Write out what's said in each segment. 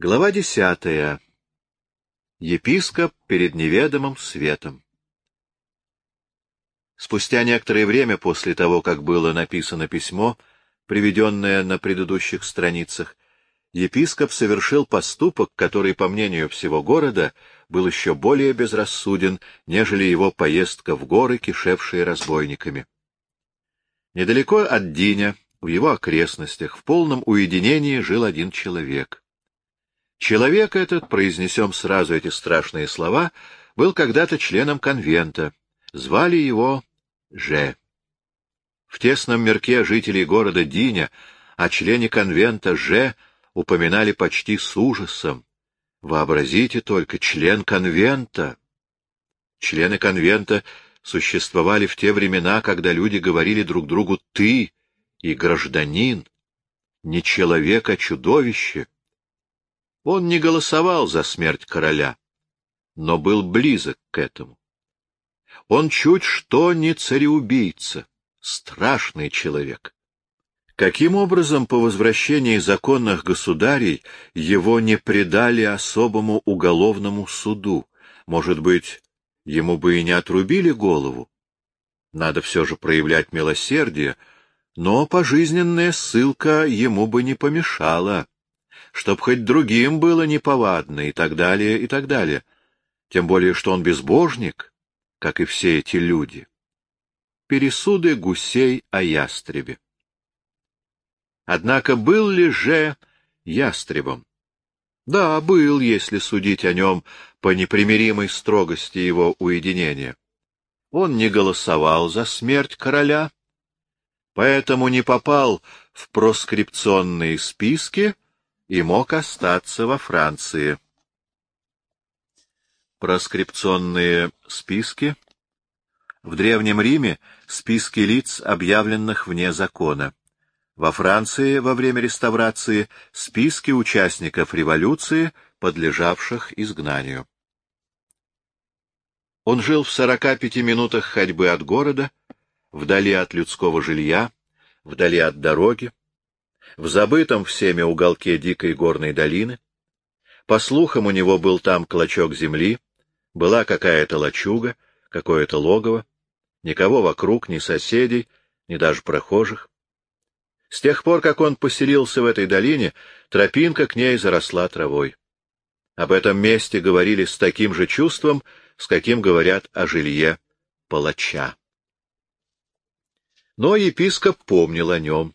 Глава десятая. Епископ перед неведомым светом. Спустя некоторое время после того, как было написано письмо, приведенное на предыдущих страницах, епископ совершил поступок, который, по мнению всего города, был еще более безрассуден, нежели его поездка в горы, кишевшие разбойниками. Недалеко от Диня, в его окрестностях, в полном уединении жил один человек — Человек этот, произнесем сразу эти страшные слова, был когда-то членом конвента. Звали его Ж. В тесном мирке жителей города Диня о члене конвента Ж упоминали почти с ужасом. Вообразите только, член конвента! Члены конвента существовали в те времена, когда люди говорили друг другу «ты» и «гражданин», не человек, а чудовище. Он не голосовал за смерть короля, но был близок к этому. Он чуть что не цареубийца, страшный человек. Каким образом по возвращении законных государей его не предали особому уголовному суду? Может быть, ему бы и не отрубили голову? Надо все же проявлять милосердие, но пожизненная ссылка ему бы не помешала чтоб хоть другим было неповадно и так далее, и так далее. Тем более, что он безбожник, как и все эти люди. Пересуды гусей о ястребе. Однако был ли же ястребом? Да, был, если судить о нем по непримиримой строгости его уединения. Он не голосовал за смерть короля, поэтому не попал в проскрипционные списки, и мог остаться во Франции. Проскрипционные списки В Древнем Риме списки лиц, объявленных вне закона. Во Франции во время реставрации списки участников революции, подлежавших изгнанию. Он жил в сорока пяти минутах ходьбы от города, вдали от людского жилья, вдали от дороги, в забытом всеми уголке дикой горной долины. По слухам, у него был там клочок земли, была какая-то лачуга, какое-то логово, никого вокруг, ни соседей, ни даже прохожих. С тех пор, как он поселился в этой долине, тропинка к ней заросла травой. Об этом месте говорили с таким же чувством, с каким говорят о жилье палача. Но епископ помнил о нем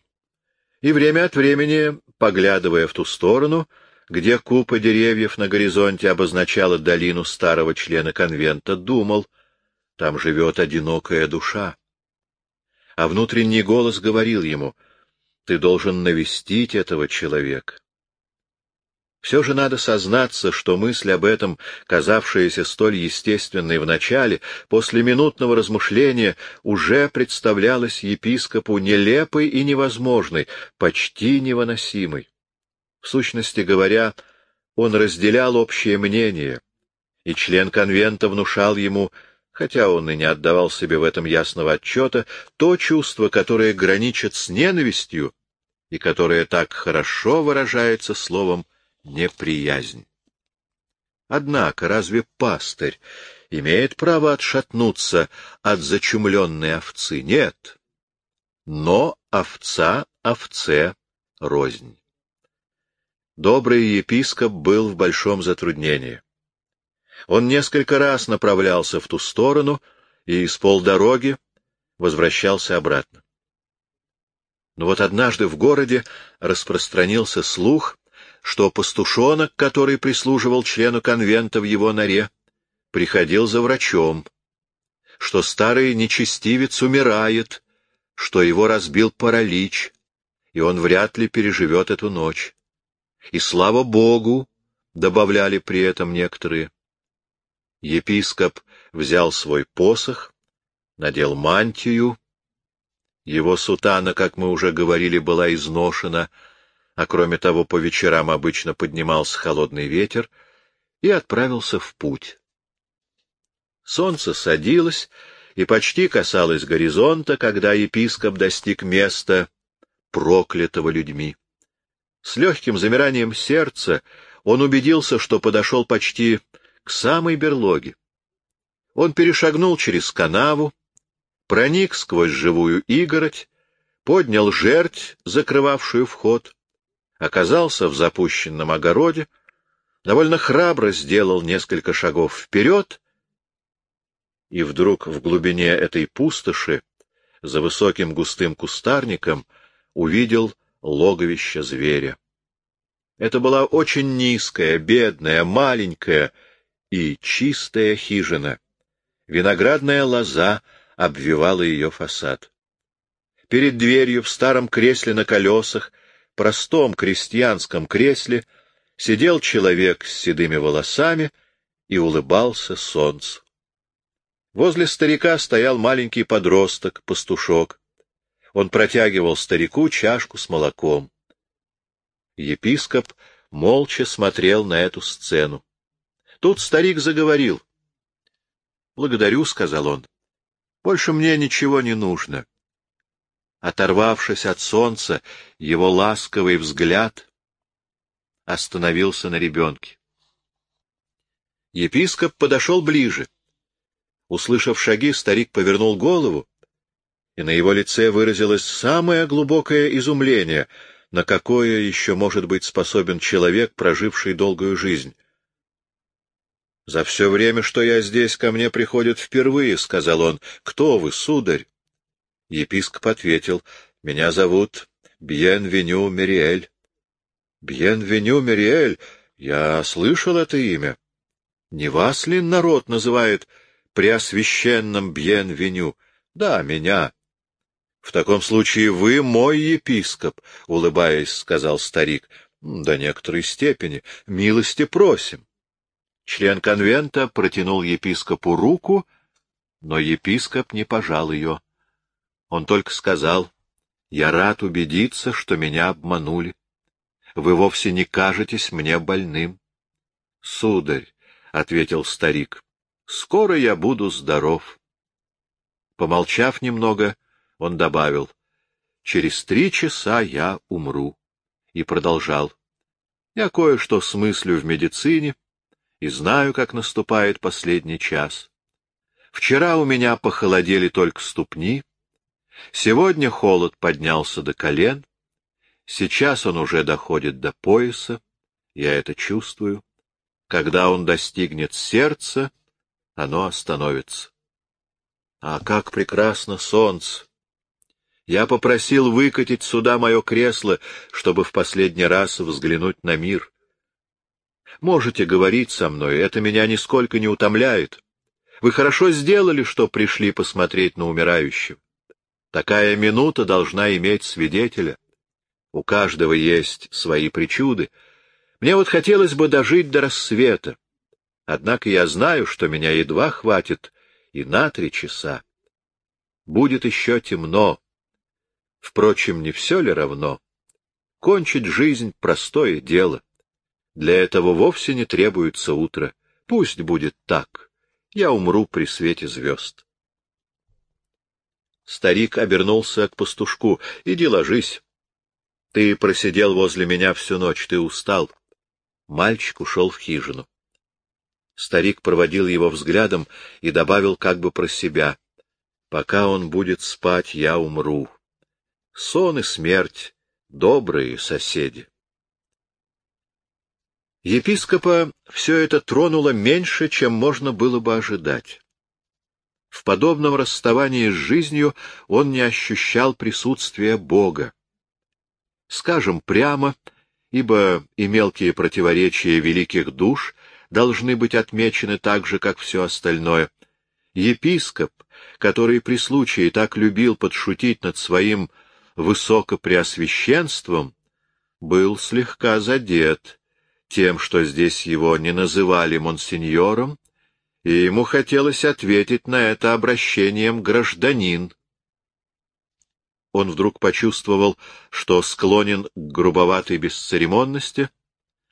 и время от времени, поглядывая в ту сторону, где купа деревьев на горизонте обозначала долину старого члена конвента, думал, там живет одинокая душа. А внутренний голос говорил ему, ты должен навестить этого человека. Все же надо сознаться, что мысль об этом, казавшаяся столь естественной в начале, после минутного размышления уже представлялась епископу нелепой и невозможной, почти невыносимой. В сущности говоря, он разделял общее мнение, и член конвента внушал ему, хотя он и не отдавал себе в этом ясного отчета, то чувство, которое граничит с ненавистью и которое так хорошо выражается словом неприязнь. Однако разве пастырь имеет право отшатнуться от зачумленной овцы? Нет. Но овца овце рознь. Добрый епископ был в большом затруднении. Он несколько раз направлялся в ту сторону и с полдороги возвращался обратно. Но вот однажды в городе распространился слух, что пастушонок, который прислуживал члену конвента в его норе, приходил за врачом, что старый нечестивец умирает, что его разбил паралич, и он вряд ли переживет эту ночь. И слава Богу, — добавляли при этом некоторые. Епископ взял свой посох, надел мантию. Его сутана, как мы уже говорили, была изношена, а кроме того по вечерам обычно поднимался холодный ветер, и отправился в путь. Солнце садилось и почти касалось горизонта, когда епископ достиг места, проклятого людьми. С легким замиранием сердца он убедился, что подошел почти к самой берлоге. Он перешагнул через канаву, проник сквозь живую игородь, поднял жерть, закрывавшую вход, оказался в запущенном огороде, довольно храбро сделал несколько шагов вперед, и вдруг в глубине этой пустоши, за высоким густым кустарником, увидел логовище зверя. Это была очень низкая, бедная, маленькая и чистая хижина. Виноградная лоза обвивала ее фасад. Перед дверью в старом кресле на колесах, простом крестьянском кресле, сидел человек с седыми волосами и улыбался солнцу. Возле старика стоял маленький подросток, пастушок. Он протягивал старику чашку с молоком. Епископ молча смотрел на эту сцену. Тут старик заговорил. — Благодарю, — сказал он. — Больше мне ничего не нужно. Оторвавшись от солнца, его ласковый взгляд остановился на ребенке. Епископ подошел ближе. Услышав шаги, старик повернул голову, и на его лице выразилось самое глубокое изумление, на какое еще может быть способен человек, проживший долгую жизнь. — За все время, что я здесь, ко мне приходят впервые, — сказал он. — Кто вы, сударь? Епископ ответил. — Меня зовут Бьен-Веню Мериэль. — Бьен-Веню Мериэль? Я слышал это имя. Не вас ли народ называет Преосвященным Бьен-Веню? Да, меня. — В таком случае вы мой епископ, — улыбаясь, сказал старик. — До некоторой степени. Милости просим. Член конвента протянул епископу руку, но епископ не пожал ее. Он только сказал, «Я рад убедиться, что меня обманули. Вы вовсе не кажетесь мне больным». «Сударь», — ответил старик, — «скоро я буду здоров». Помолчав немного, он добавил, «Через три часа я умру». И продолжал, «Я кое-что смыслю в медицине, и знаю, как наступает последний час. Вчера у меня похолодели только ступни, сегодня холод поднялся до колен, сейчас он уже доходит до пояса, я это чувствую. Когда он достигнет сердца, оно остановится. А как прекрасно солнце! Я попросил выкатить сюда мое кресло, чтобы в последний раз взглянуть на мир. Можете говорить со мной, это меня нисколько не утомляет. Вы хорошо сделали, что пришли посмотреть на умирающего. Такая минута должна иметь свидетеля. У каждого есть свои причуды. Мне вот хотелось бы дожить до рассвета. Однако я знаю, что меня едва хватит и на три часа. Будет еще темно. Впрочем, не все ли равно? Кончить жизнь — простое дело. Для этого вовсе не требуется утро. Пусть будет так. Я умру при свете звезд. Старик обернулся к пастушку. — Иди ложись. Ты просидел возле меня всю ночь, ты устал. Мальчик ушел в хижину. Старик проводил его взглядом и добавил как бы про себя. — Пока он будет спать, я умру. Сон и смерть — добрые соседи. Епископа все это тронуло меньше, чем можно было бы ожидать. В подобном расставании с жизнью он не ощущал присутствия Бога. Скажем прямо, ибо и мелкие противоречия великих душ должны быть отмечены так же, как все остальное. Епископ, который при случае так любил подшутить над своим высокопреосвященством, был слегка задет тем, что здесь его не называли монсеньором, и ему хотелось ответить на это обращением «гражданин». Он вдруг почувствовал, что склонен к грубоватой бесцеремонности,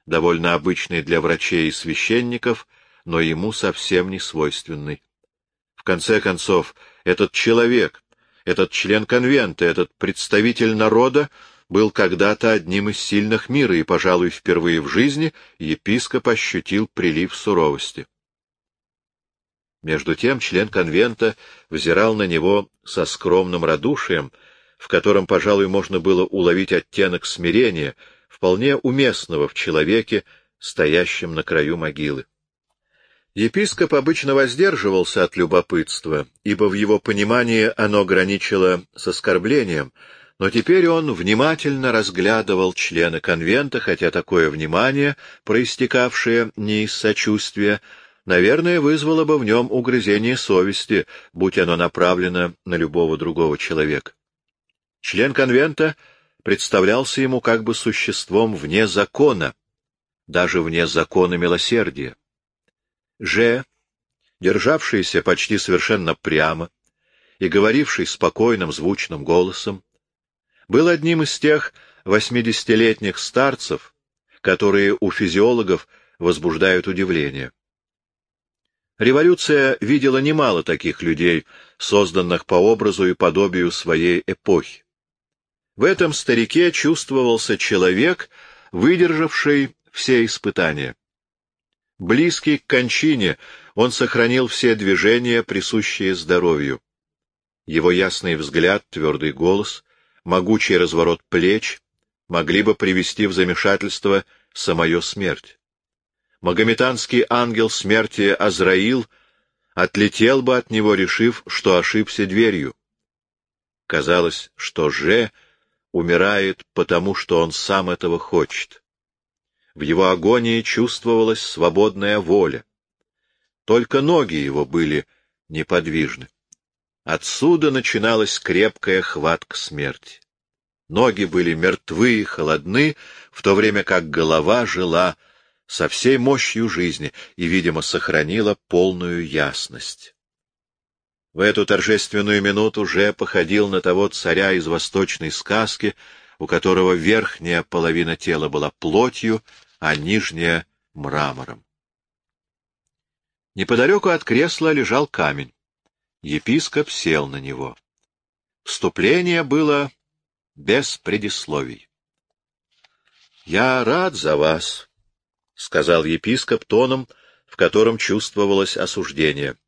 довольно обычной для врачей и священников, но ему совсем не свойственной. В конце концов, этот человек, этот член конвента, этот представитель народа был когда-то одним из сильных мира, и, пожалуй, впервые в жизни епископ ощутил прилив суровости. Между тем член конвента взирал на него со скромным радушием, в котором, пожалуй, можно было уловить оттенок смирения, вполне уместного в человеке, стоящем на краю могилы. Епископ обычно воздерживался от любопытства, ибо в его понимании оно граничило с оскорблением, но теперь он внимательно разглядывал члена конвента, хотя такое внимание, проистекавшее не из сочувствия, наверное, вызвало бы в нем угрызение совести, будь оно направлено на любого другого человека. Член конвента представлялся ему как бы существом вне закона, даже вне закона милосердия. Ж, державшийся почти совершенно прямо и говоривший спокойным звучным голосом, был одним из тех восьмидесятилетних старцев, которые у физиологов возбуждают удивление. Революция видела немало таких людей, созданных по образу и подобию своей эпохи. В этом старике чувствовался человек, выдержавший все испытания. Близкий к кончине, он сохранил все движения, присущие здоровью. Его ясный взгляд, твердый голос, могучий разворот плеч могли бы привести в замешательство самую смерть. Магометанский ангел смерти Азраил отлетел бы от него, решив, что ошибся дверью. Казалось, что Же умирает потому, что он сам этого хочет. В его агонии чувствовалась свободная воля. Только ноги его были неподвижны. Отсюда начиналась крепкая хватка смерти. Ноги были мертвы и холодны, в то время как голова жила со всей мощью жизни и, видимо, сохранила полную ясность. В эту торжественную минуту уже походил на того царя из восточной сказки, у которого верхняя половина тела была плотью, а нижняя — мрамором. Неподалеку от кресла лежал камень. Епископ сел на него. Вступление было без предисловий. — Я рад за вас, — сказал епископ тоном, в котором чувствовалось осуждение.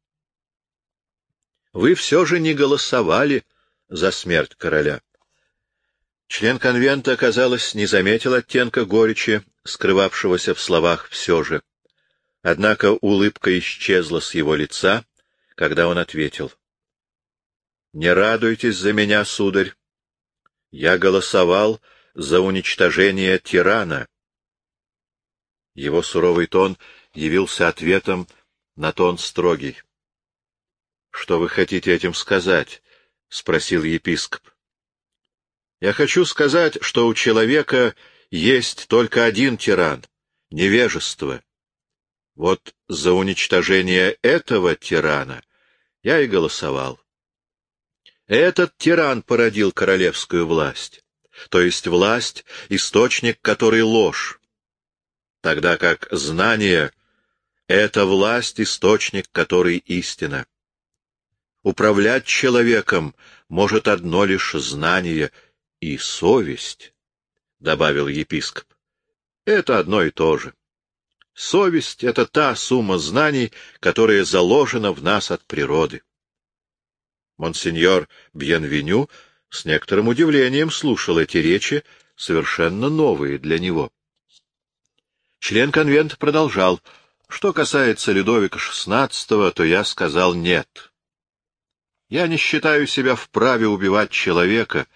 — Вы все же не голосовали за смерть короля. Член конвента, казалось, не заметил оттенка горечи, скрывавшегося в словах «все же». Однако улыбка исчезла с его лица, когда он ответил. — Не радуйтесь за меня, сударь. Я голосовал за уничтожение тирана. Его суровый тон явился ответом на тон строгий. — Что вы хотите этим сказать? — спросил епископ. — Я хочу сказать, что у человека есть только один тиран — невежество. Вот за уничтожение этого тирана я и голосовал. Этот тиран породил королевскую власть, то есть власть, источник которой ложь, тогда как знание — это власть, источник которой истина. Управлять человеком может одно лишь знание и совесть, — добавил епископ. Это одно и то же. Совесть — это та сумма знаний, которая заложена в нас от природы. Монсеньор Бьенвеню с некоторым удивлением слушал эти речи, совершенно новые для него. Член конвента продолжал. Что касается Людовика XVI, то я сказал «нет». Я не считаю себя вправе убивать человека,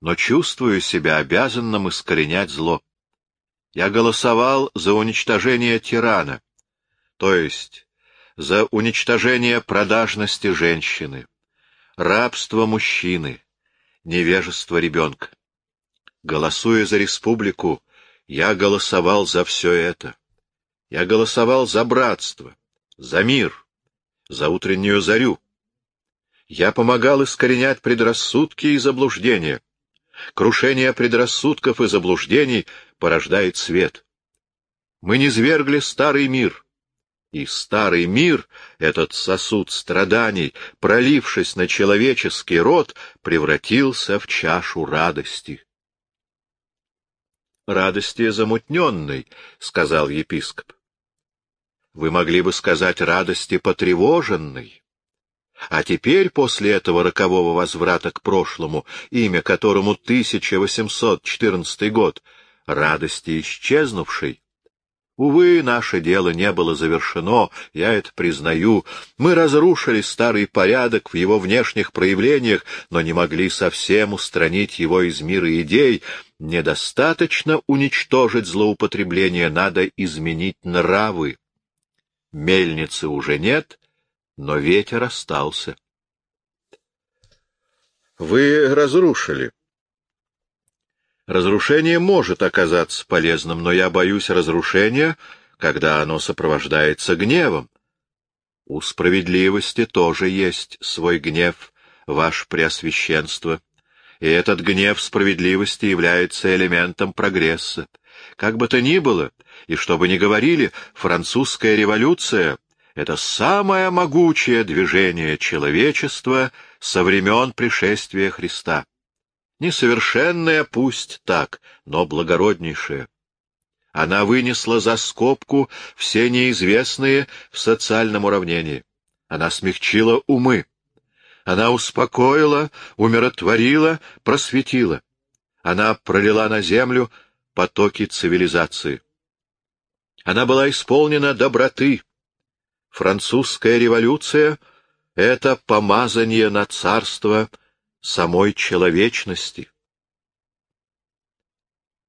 но чувствую себя обязанным искоренять зло. Я голосовал за уничтожение тирана, то есть за уничтожение продажности женщины, рабства мужчины, невежества ребенка. Голосуя за республику, я голосовал за все это. Я голосовал за братство, за мир, за утреннюю зарю. Я помогал искоренять предрассудки и заблуждения. Крушение предрассудков и заблуждений порождает свет. Мы не свергли старый мир. И старый мир, этот сосуд страданий, пролившись на человеческий род, превратился в чашу радости. Радости замутненной, — сказал епископ. Вы могли бы сказать радости потревоженной. А теперь, после этого рокового возврата к прошлому, имя которому 1814 год, радости исчезнувшей, Увы, наше дело не было завершено, я это признаю. Мы разрушили старый порядок в его внешних проявлениях, но не могли совсем устранить его из мира идей. Недостаточно уничтожить злоупотребление, надо изменить нравы. Мельницы уже нет, но ветер остался. Вы разрушили. Разрушение может оказаться полезным, но я боюсь разрушения, когда оно сопровождается гневом. У справедливости тоже есть свой гнев, ваше Преосвященство, и этот гнев справедливости является элементом прогресса. Как бы то ни было, и что бы ни говорили, французская революция — это самое могучее движение человечества со времен пришествия Христа. Несовершенная пусть так, но благороднейшая. Она вынесла за скобку все неизвестные в социальном уравнении. Она смягчила умы. Она успокоила, умиротворила, просветила. Она пролила на землю потоки цивилизации. Она была исполнена доброты. Французская революция — это помазание на царство — самой человечности.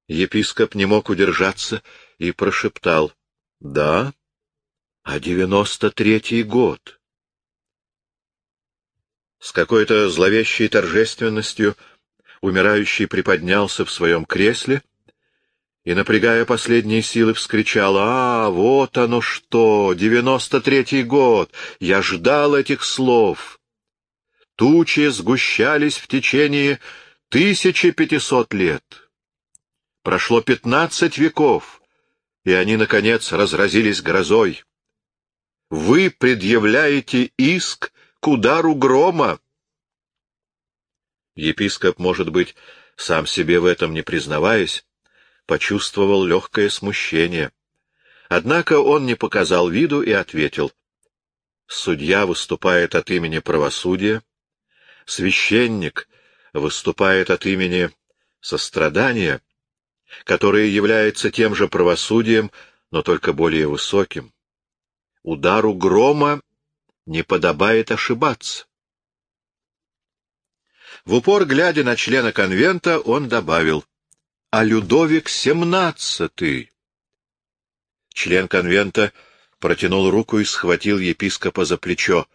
Епископ не мог удержаться и прошептал. — Да, а девяносто третий год. С какой-то зловещей торжественностью умирающий приподнялся в своем кресле и, напрягая последние силы, вскричал, «А, вот оно что! Девяносто третий год! Я ждал этих слов!» Тучи сгущались в течение 1500 лет. Прошло пятнадцать веков, и они, наконец, разразились грозой. Вы предъявляете иск удару грома. Епископ, может быть, сам себе в этом не признаваясь, почувствовал легкое смущение. Однако он не показал виду и ответил. Судья выступает от имени правосудия, священник выступает от имени сострадания, которое является тем же правосудием, но только более высоким. Удару грома не подобает ошибаться. В упор, глядя на члена конвента, он добавил, «А Людовик семнадцатый!» Член конвента протянул руку и схватил епископа за плечо.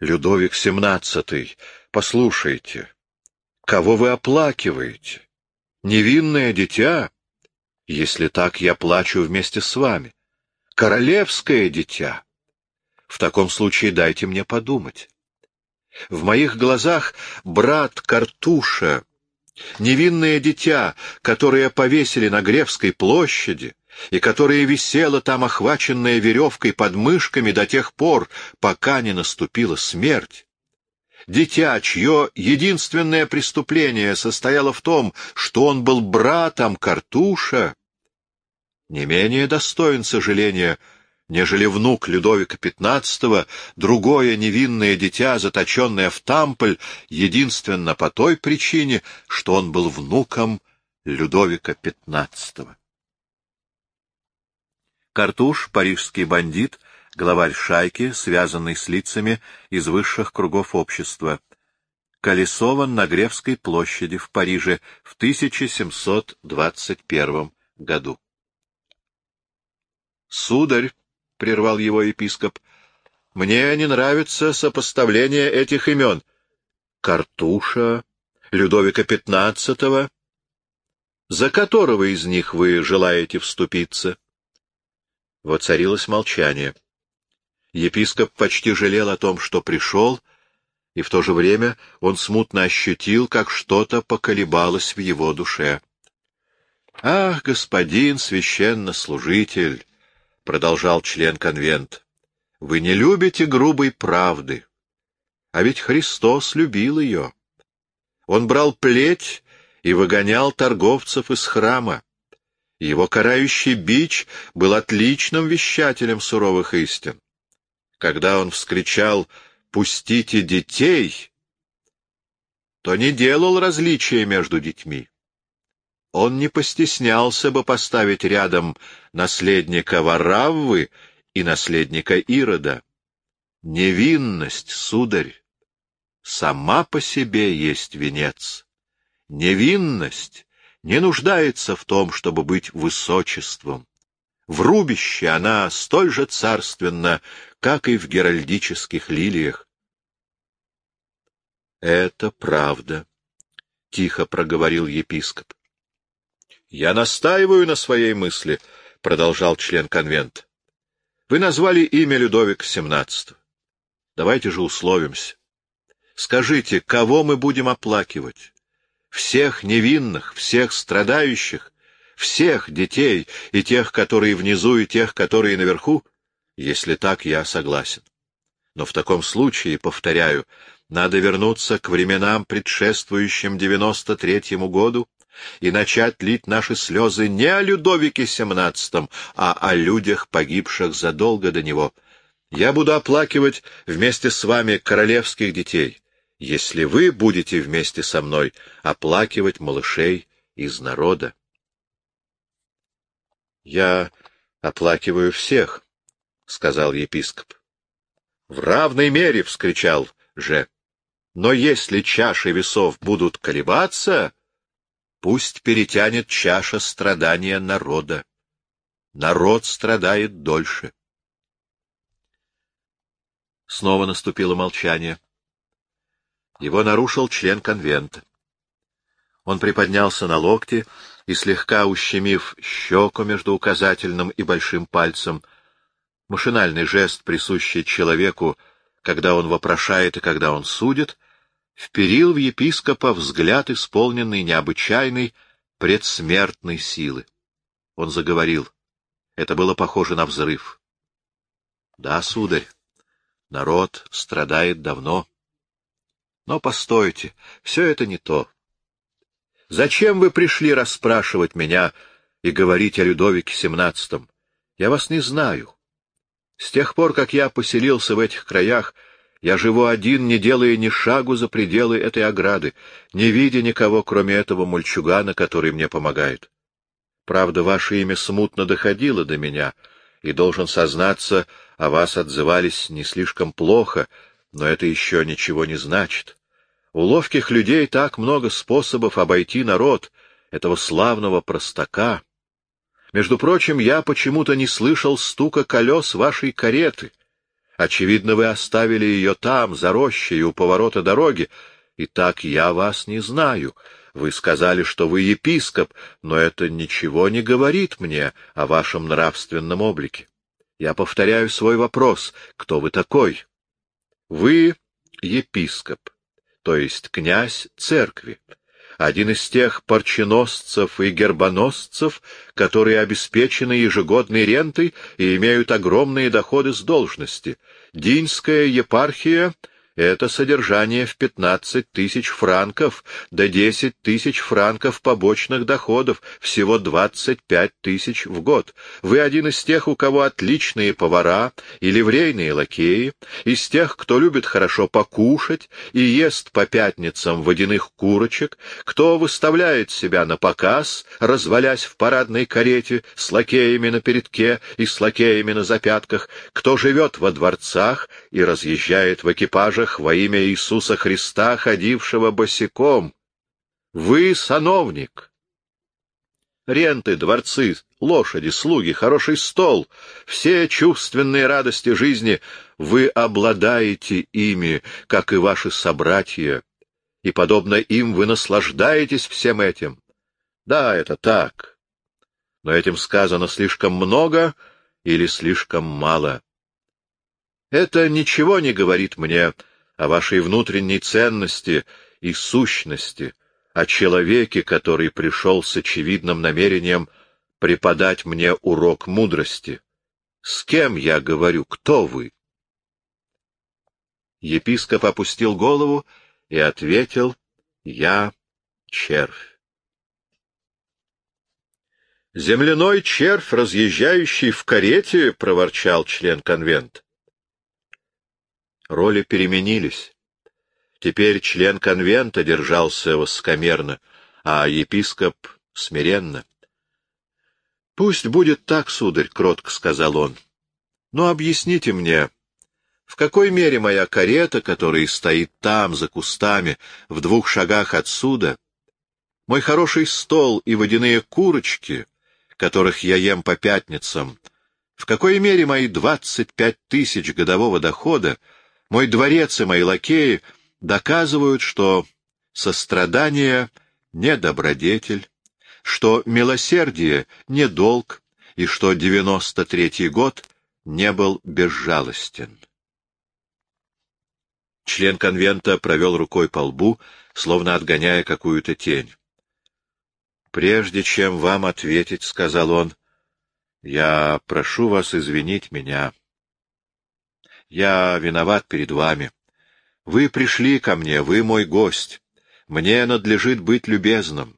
«Людовик семнадцатый! Послушайте, кого вы оплакиваете? Невинное дитя? Если так, я плачу вместе с вами. Королевское дитя? В таком случае дайте мне подумать. В моих глазах брат Картуша, невинное дитя, которое повесили на Гревской площади, и которое висело там, охваченное веревкой под мышками до тех пор, пока не наступила смерть, дитя, чье единственное преступление состояло в том, что он был братом Картуша, не менее достоин сожаления, нежели внук Людовика XV, другое невинное дитя, заточенное в Тампль, единственно по той причине, что он был внуком Людовика XV. Картуш, парижский бандит, главарь шайки, связанный с лицами из высших кругов общества. Колесован на Гревской площади в Париже в 1721 году. «Сударь», — прервал его епископ, — «мне не нравится сопоставление этих имен. Картуша, Людовика XV. За которого из них вы желаете вступиться?» Воцарилось молчание. Епископ почти жалел о том, что пришел, и в то же время он смутно ощутил, как что-то поколебалось в его душе. — Ах, господин священнослужитель! — продолжал член конвент. — Вы не любите грубой правды. А ведь Христос любил ее. Он брал плеть и выгонял торговцев из храма. Его карающий бич был отличным вещателем суровых истин. Когда он вскричал «Пустите детей!», то не делал различия между детьми. Он не постеснялся бы поставить рядом наследника Вараввы и наследника Ирода. Невинность, сударь, сама по себе есть венец. Невинность не нуждается в том, чтобы быть высочеством. В рубище она столь же царственна, как и в геральдических лилиях. — Это правда, — тихо проговорил епископ. — Я настаиваю на своей мысли, — продолжал член конвента. — Вы назвали имя Людовика XVII. Давайте же условимся. Скажите, кого мы будем оплакивать? всех невинных, всех страдающих, всех детей, и тех, которые внизу, и тех, которые наверху? Если так, я согласен. Но в таком случае, повторяю, надо вернуться к временам, предшествующим девяносто третьему году, и начать лить наши слезы не о Людовике XVII, а о людях, погибших задолго до него. Я буду оплакивать вместе с вами королевских детей, если вы будете вместе со мной оплакивать малышей из народа. — Я оплакиваю всех, — сказал епископ. — В равной мере, — вскричал же. — Но если чаши весов будут колебаться, пусть перетянет чаша страдания народа. Народ страдает дольше. Снова наступило молчание. — его нарушил член конвента. Он приподнялся на локте и, слегка ущемив щеку между указательным и большим пальцем, машинальный жест, присущий человеку, когда он вопрошает и когда он судит, вперил в епископа взгляд, исполненный необычайной предсмертной силы. Он заговорил. Это было похоже на взрыв. — Да, сударь, народ страдает давно. Но постойте, все это не то. Зачем вы пришли расспрашивать меня и говорить о Людовике XVII? Я вас не знаю. С тех пор, как я поселился в этих краях, я живу один, не делая ни шагу за пределы этой ограды, не видя никого, кроме этого мальчугана, который мне помогает. Правда, ваше имя смутно доходило до меня, и, должен сознаться, о вас отзывались не слишком плохо, но это еще ничего не значит. У ловких людей так много способов обойти народ, этого славного простака. Между прочим, я почему-то не слышал стука колес вашей кареты. Очевидно, вы оставили ее там, за рощей, у поворота дороги. И так я вас не знаю. Вы сказали, что вы епископ, но это ничего не говорит мне о вашем нравственном облике. Я повторяю свой вопрос. Кто вы такой? Вы епископ то есть князь церкви, один из тех парченосцев и гербоносцев, которые обеспечены ежегодной рентой и имеют огромные доходы с должности. Динская епархия это содержание в пятнадцать тысяч франков, да десять тысяч франков побочных доходов, всего двадцать пять тысяч в год. Вы один из тех, у кого отличные повара и ливрейные лакеи, из тех, кто любит хорошо покушать и ест по пятницам водяных курочек, кто выставляет себя на показ, развалясь в парадной карете с лакеями на передке и с лакеями на запятках, кто живет во дворцах и разъезжает в экипажах, всех во имя Иисуса Христа, ходившего босиком. Вы сановник. Ренты, дворцы, лошади, слуги, хороший стол, все чувственные радости жизни, вы обладаете ими, как и ваши собратья, и, подобно им, вы наслаждаетесь всем этим. Да, это так. Но этим сказано слишком много или слишком мало. Это ничего не говорит мне о вашей внутренней ценности и сущности, о человеке, который пришел с очевидным намерением преподать мне урок мудрости. С кем я говорю? Кто вы? Епископ опустил голову и ответил, — Я червь. Земляной червь, разъезжающий в карете, — проворчал член конвента. Роли переменились. Теперь член конвента держался воскомерно, а епископ — смиренно. — Пусть будет так, сударь, — кротко сказал он. — Но объясните мне, в какой мере моя карета, которая стоит там, за кустами, в двух шагах отсюда, мой хороший стол и водяные курочки, которых я ем по пятницам, в какой мере мои двадцать пять тысяч годового дохода, мой дворец и мои лакеи доказывают, что сострадание — не добродетель, что милосердие — не долг, и что девяносто третий год не был безжалостен. Член конвента провел рукой по лбу, словно отгоняя какую-то тень. — Прежде чем вам ответить, — сказал он, — я прошу вас извинить меня. Я виноват перед вами. Вы пришли ко мне, вы мой гость. Мне надлежит быть любезным.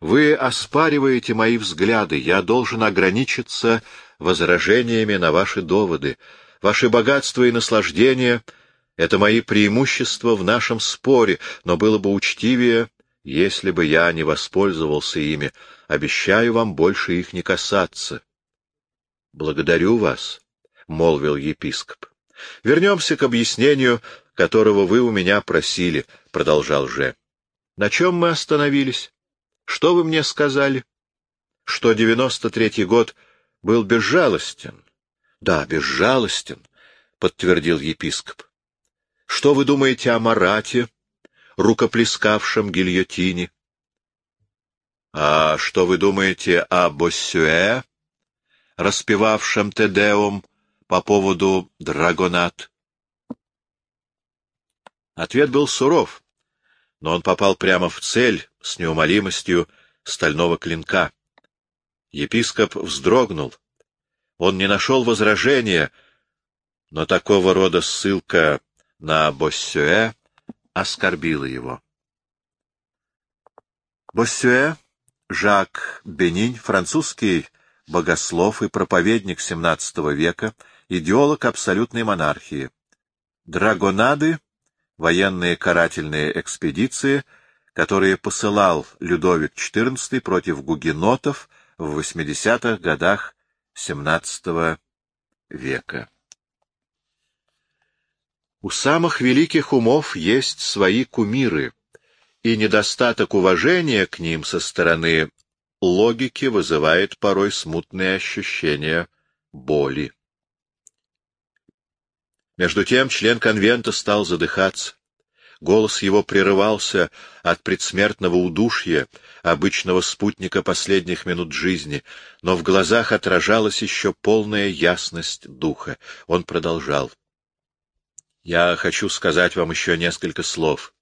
Вы оспариваете мои взгляды, я должен ограничиться возражениями на ваши доводы. Ваши богатства и наслаждения это мои преимущества в нашем споре, но было бы учтивее, если бы я не воспользовался ими. Обещаю вам больше их не касаться. — Благодарю вас, — молвил епископ. — Вернемся к объяснению, которого вы у меня просили, — продолжал Же. — На чем мы остановились? Что вы мне сказали? Что девяносто третий год был безжалостен. — Да, безжалостен, — подтвердил епископ. Что вы думаете о Марате, рукоплескавшем гильотине? А что вы думаете о Боссюэ, распевавшем Тедеум по поводу Драгонат? Ответ был суров, но он попал прямо в цель с неумолимостью стального клинка. Епископ вздрогнул. Он не нашел возражения, но такого рода ссылка на Боссюэ оскорбила его. Боссюэ, Жак Бенинь, французский богослов и проповедник XVII века, идеолог абсолютной монархии. Драгонады — военные карательные экспедиции, которые посылал Людовик XIV против гугенотов в 80-х годах XVII века. У самых великих умов есть свои кумиры, и недостаток уважения к ним со стороны логики вызывает порой смутные ощущения боли. Между тем член конвента стал задыхаться. Голос его прерывался от предсмертного удушья, обычного спутника последних минут жизни, но в глазах отражалась еще полная ясность духа. Он продолжал. Я хочу сказать вам еще несколько слов.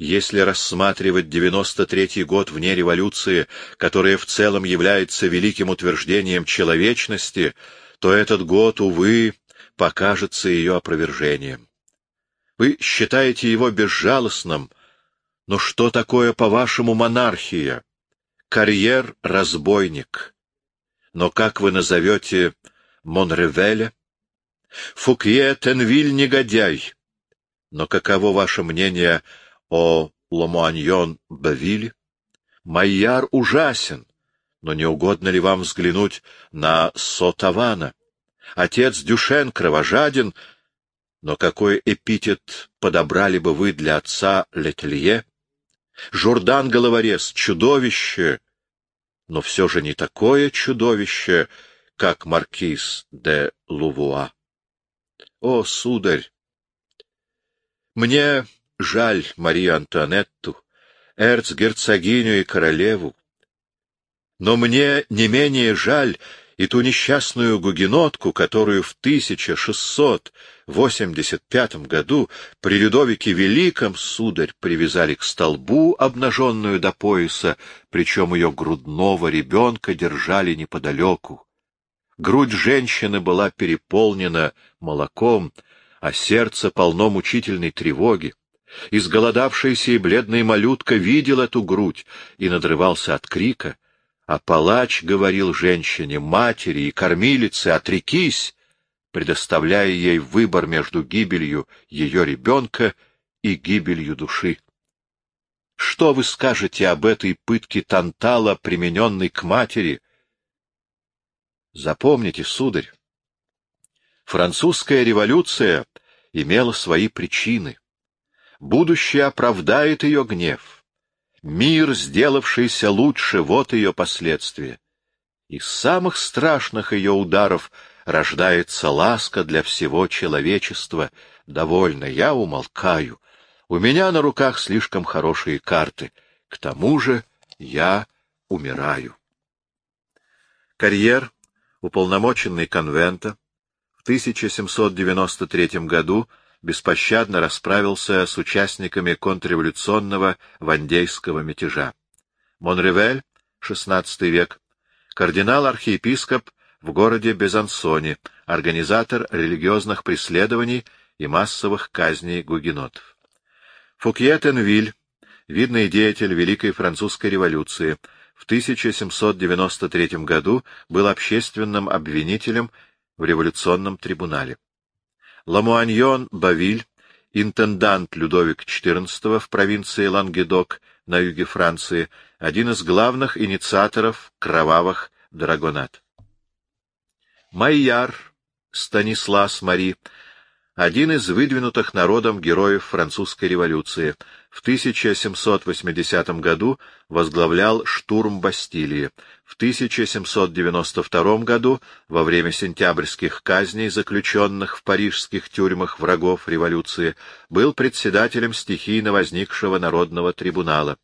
Если рассматривать 93-й год вне революции, которая в целом является великим утверждением человечности, то этот год, увы, покажется ее опровержением. Вы считаете его безжалостным, но что такое, по-вашему, монархия? Карьер-разбойник. Но как вы назовете Монревеля? Фукье Тенвиль негодяй. Но каково ваше мнение о Ломуаньон Бавиле? Майяр ужасен, но не угодно ли вам взглянуть на Сотавана? Отец Дюшен кровожаден, но какой эпитет подобрали бы вы для отца Летелье? Журдан Головорез — чудовище, но все же не такое чудовище, как маркиз де Лувуа. О, сударь! Мне жаль Марию Антуанетту, эрцгерцогиню и королеву, но мне не менее жаль и ту несчастную гугенотку, которую в 1685 году при Людовике Великом, сударь, привязали к столбу, обнаженную до пояса, причем ее грудного ребенка держали неподалеку. Грудь женщины была переполнена молоком, а сердце полно мучительной тревоги. Изголодавшаяся и бледная малютка видел эту грудь и надрывался от крика, А палач говорил женщине, матери и кормилице, отрекись, предоставляя ей выбор между гибелью ее ребенка и гибелью души. Что вы скажете об этой пытке Тантала, примененной к матери? Запомните, сударь, французская революция имела свои причины. Будущее оправдает ее гнев. Мир, сделавшийся лучше, вот ее последствия. Из самых страшных ее ударов рождается ласка для всего человечества. Довольно, я умолкаю. У меня на руках слишком хорошие карты. К тому же я умираю. Карьер, уполномоченный конвента, в 1793 году беспощадно расправился с участниками контрреволюционного вандейского мятежа. Монревель, XVI век, кардинал-архиепископ в городе Безансоне, организатор религиозных преследований и массовых казней гугенотов. Фукье Тенвиль, видный деятель Великой Французской революции, в 1793 году был общественным обвинителем в революционном трибунале. Ламуаньон Бавиль, интендант Людовик XIV в провинции Лангедок на юге Франции, один из главных инициаторов кровавых драгонат. Майяр Станислас Мари один из выдвинутых народом героев французской революции. В 1780 году возглавлял штурм Бастилии. В 1792 году, во время сентябрьских казней, заключенных в парижских тюрьмах врагов революции, был председателем стихийно возникшего народного трибунала.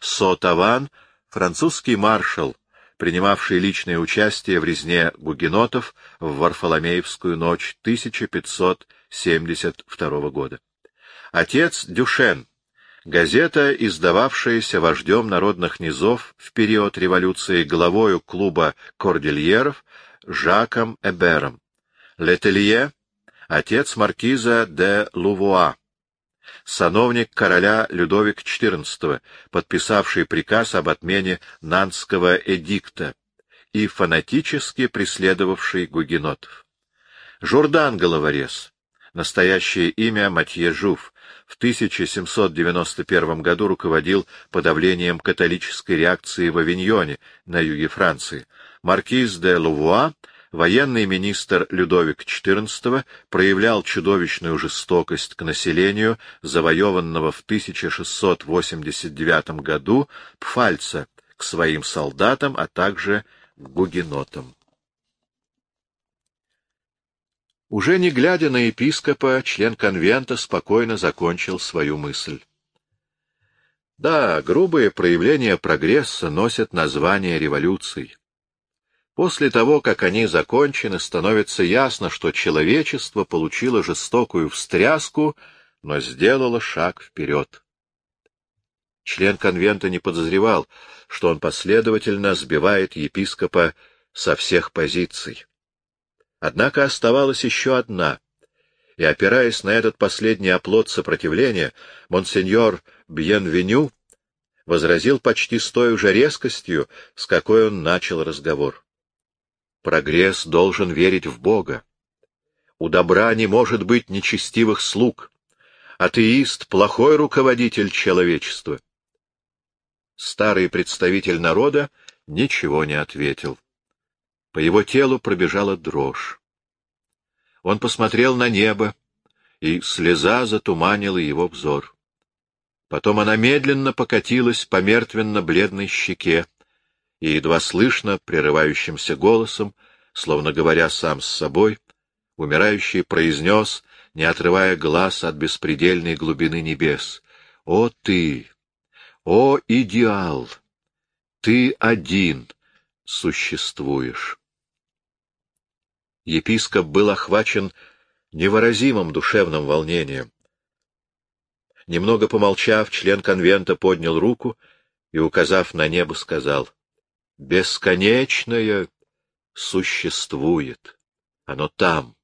Сотаван, французский маршал, принимавший личное участие в резне гугенотов в Варфоломеевскую ночь 1500 1972 года. Отец Дюшен, газета, издававшаяся вождем народных низов в период революции главою клуба кордильеров Жаком Эбером. Летелье, отец маркиза де Лувуа, сановник короля Людовик XIV, подписавший приказ об отмене Нанского эдикта и фанатически преследовавший гугенотов. Журдан Головорез, настоящее имя Матье Жуф, в 1791 году руководил подавлением католической реакции в Авиньоне на юге Франции. Маркиз де Лувуа, военный министр Людовик XIV, проявлял чудовищную жестокость к населению, завоеванного в 1689 году Пфальца, к своим солдатам, а также гугенотам. Уже не глядя на епископа, член конвента спокойно закончил свою мысль. Да, грубые проявления прогресса носят название революций. После того, как они закончены, становится ясно, что человечество получило жестокую встряску, но сделало шаг вперед. Член конвента не подозревал, что он последовательно сбивает епископа со всех позиций. Однако оставалась еще одна, и, опираясь на этот последний оплот сопротивления, монсеньор Бьенвеню возразил почти с той же резкостью, с какой он начал разговор. Прогресс должен верить в Бога. У добра не может быть нечестивых слуг. Атеист — плохой руководитель человечества. Старый представитель народа ничего не ответил. По его телу пробежала дрожь. Он посмотрел на небо, и слеза затуманила его взор. Потом она медленно покатилась по мертвенно-бледной щеке, и едва слышно, прерывающимся голосом, словно говоря сам с собой, умирающий произнес, не отрывая глаз от беспредельной глубины небес, «О ты! О идеал! Ты один существуешь!» Епископ был охвачен невыразимым душевным волнением. Немного помолчав, член конвента поднял руку и, указав на небо, сказал, «Бесконечное существует. Оно там.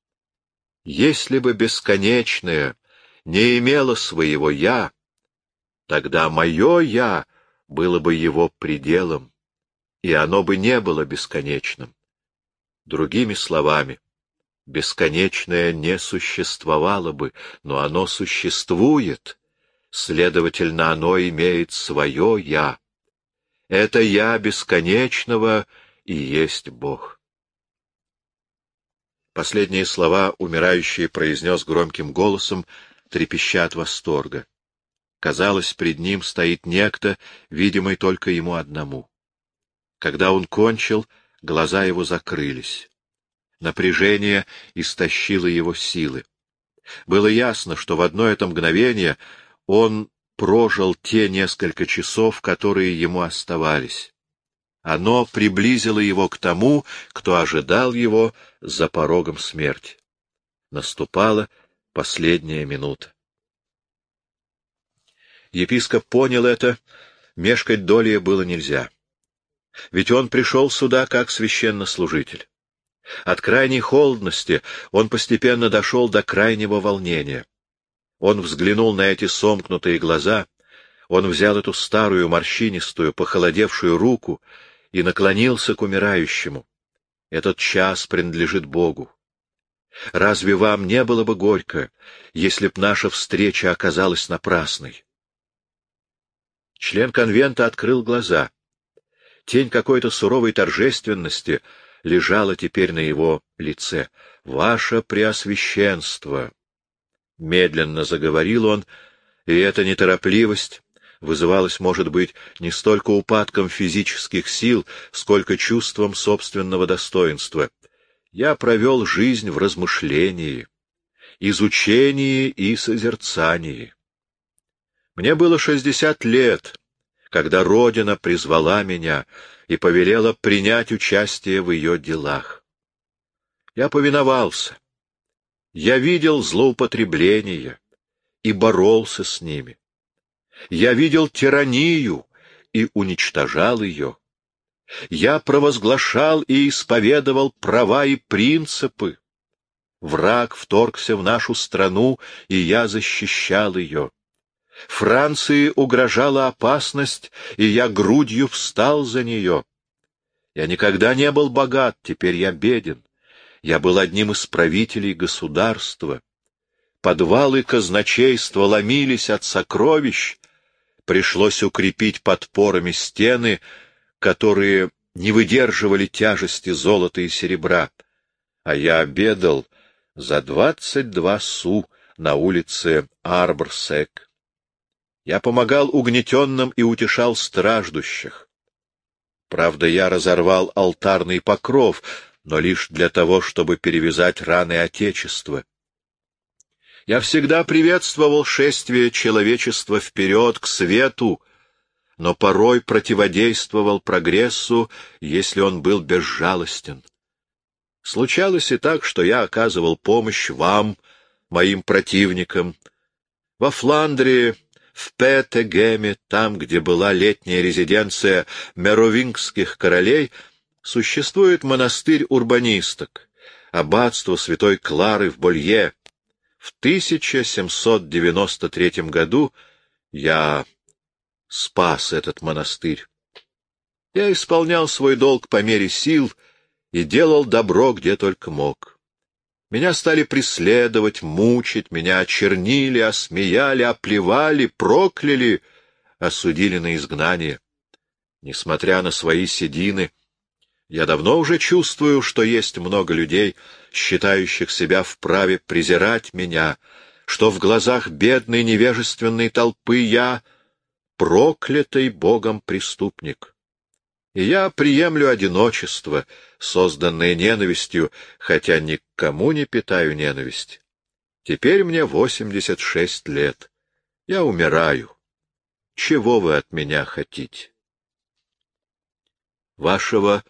Если бы бесконечное не имело своего «я», тогда мое «я» было бы его пределом, и оно бы не было бесконечным. Другими словами, бесконечное не существовало бы, но оно существует, следовательно, оно имеет свое «я». Это «я» бесконечного и есть Бог. Последние слова умирающий произнес громким голосом, трепеща от восторга. Казалось, пред ним стоит некто, видимый только ему одному. Когда он кончил, глаза его закрылись. Напряжение истощило его силы. Было ясно, что в одно это мгновение он прожил те несколько часов, которые ему оставались. Оно приблизило его к тому, кто ожидал его за порогом смерти. Наступала последняя минута. Епископ понял это, мешкать долей было нельзя. Ведь он пришел сюда как священнослужитель. От крайней холодности он постепенно дошел до крайнего волнения. Он взглянул на эти сомкнутые глаза, он взял эту старую, морщинистую, похолодевшую руку и наклонился к умирающему. Этот час принадлежит Богу. Разве вам не было бы горько, если б наша встреча оказалась напрасной? Член конвента открыл глаза. Тень какой-то суровой торжественности лежала теперь на его лице. «Ваше Преосвященство!» Медленно заговорил он, и эта неторопливость вызывалась, может быть, не столько упадком физических сил, сколько чувством собственного достоинства. Я провел жизнь в размышлении, изучении и созерцании. Мне было шестьдесят лет, когда Родина призвала меня и повелела принять участие в ее делах. Я повиновался. Я видел злоупотребления и боролся с ними. Я видел тиранию и уничтожал ее. Я провозглашал и исповедовал права и принципы. Враг вторгся в нашу страну, и я защищал ее. Франции угрожала опасность, и я грудью встал за нее. Я никогда не был богат, теперь я беден. Я был одним из правителей государства. Подвалы казначейства ломились от сокровищ, пришлось укрепить подпорами стены, которые не выдерживали тяжести золота и серебра, а я обедал за двадцать два су на улице Арборсек. Я помогал угнетенным и утешал страждущих. Правда, я разорвал алтарный покров, но лишь для того, чтобы перевязать раны Отечества. Я всегда приветствовал шествие человечества вперед, к свету, но порой противодействовал прогрессу, если он был безжалостен. Случалось и так, что я оказывал помощь вам, моим противникам. Во Фландрии в Петегеме, там, где была летняя резиденция меровингских королей, существует монастырь урбанисток, аббатство святой Клары в Болье. В 1793 году я спас этот монастырь. Я исполнял свой долг по мере сил и делал добро, где только мог. Меня стали преследовать, мучить, меня очернили, осмеяли, оплевали, прокляли, осудили на изгнание. Несмотря на свои седины, я давно уже чувствую, что есть много людей, считающих себя вправе презирать меня, что в глазах бедной невежественной толпы я проклятый Богом преступник и я приемлю одиночество, созданное ненавистью, хотя никому не питаю ненависть. Теперь мне восемьдесят шесть лет. Я умираю. Чего вы от меня хотите? — Вашего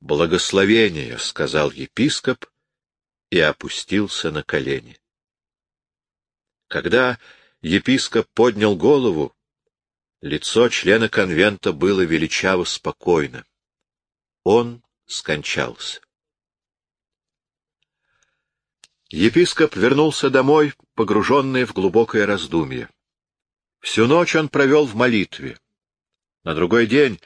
благословения, — сказал епископ и опустился на колени. Когда епископ поднял голову, Лицо члена конвента было величаво спокойно. Он скончался. Епископ вернулся домой, погруженный в глубокое раздумье. Всю ночь он провел в молитве. На другой день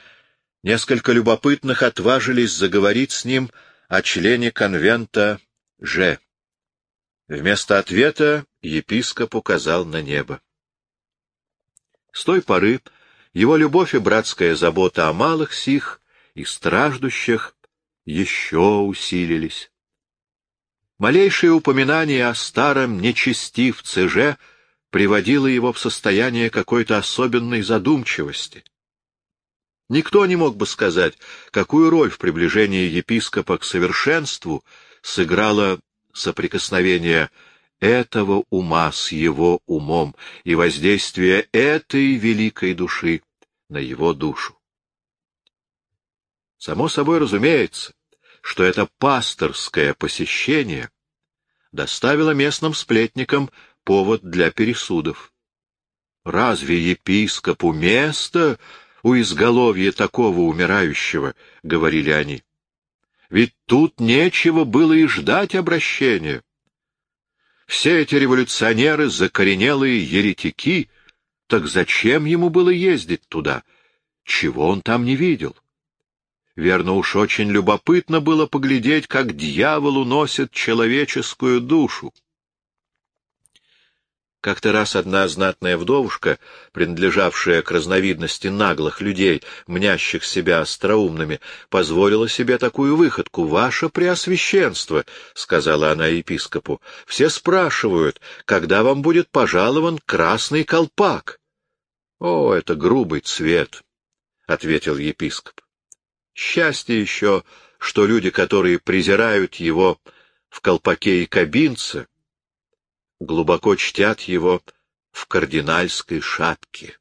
Несколько любопытных отважились заговорить с ним о члене конвента Ж. Вместо ответа епископ указал на небо. С той поры его любовь и братская забота о малых сих и страждущих еще усилились. Малейшее упоминание о старом нечестивце же приводило его в состояние какой-то особенной задумчивости. Никто не мог бы сказать, какую роль в приближении епископа к совершенству сыграло соприкосновение этого ума с его умом и воздействие этой великой души на его душу. Само собой разумеется, что это пасторское посещение доставило местным сплетникам повод для пересудов. Разве епископу место у изголовья такого умирающего, — говорили они. Ведь тут нечего было и ждать обращения. Все эти революционеры — закоренелые еретики, так зачем ему было ездить туда? Чего он там не видел? Верно уж очень любопытно было поглядеть, как дьявол уносит человеческую душу. Как-то раз одна знатная вдовушка, принадлежавшая к разновидности наглых людей, мнящих себя остроумными, позволила себе такую выходку. «Ваше Преосвященство», — сказала она епископу, — «все спрашивают, когда вам будет пожалован красный колпак?» «О, это грубый цвет», — ответил епископ. «Счастье еще, что люди, которые презирают его в колпаке и кабинце, глубоко чтят его в кардинальской шапке.